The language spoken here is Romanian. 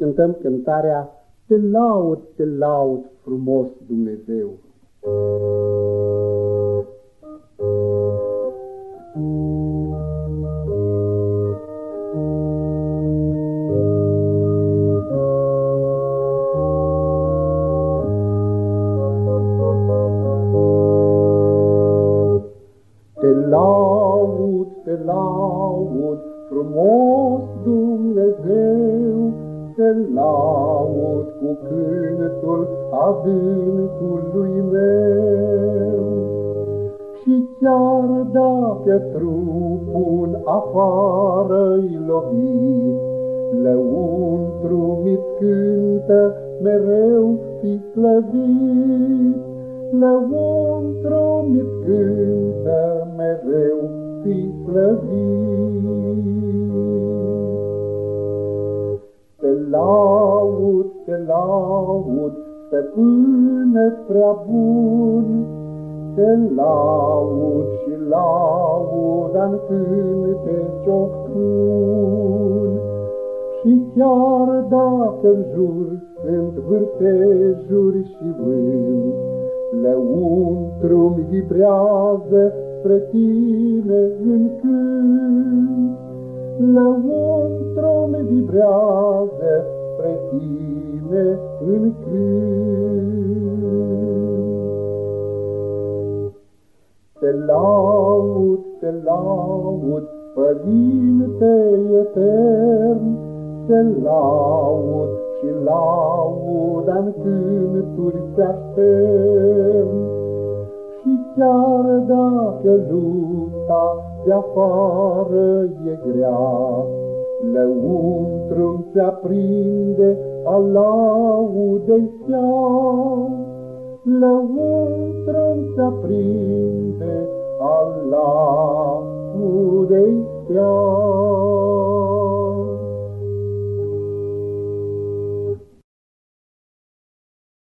cântăm cântarea Te laud, te laud frumos Dumnezeu. Te laud, te laud frumos Dumnezeu, te laud cu cântul adâncului meu. Și chiar dacă trupul afară-i lovit, lăuntru mi cântă mereu fi slăvit. Lăuntru mi cântă mereu fi slăvit. Laud, te laud, stăpâne prea bun, Te laud și laud în cântece-o Și chiar dacă în jur sunt vârtejuri și vânt, Lăuntru-mi vibrează spre tine în cânt. Lăuntru-mi vibrează spre tine în cânt. Te laud, te laud, Părinte etern, te laud și lauda-n cânturi te aștept. Și chiar dacă lupta de afară e grea, Lăuntru se aprinde al laudei steau. Lăuntru se aprinde al laudei steau.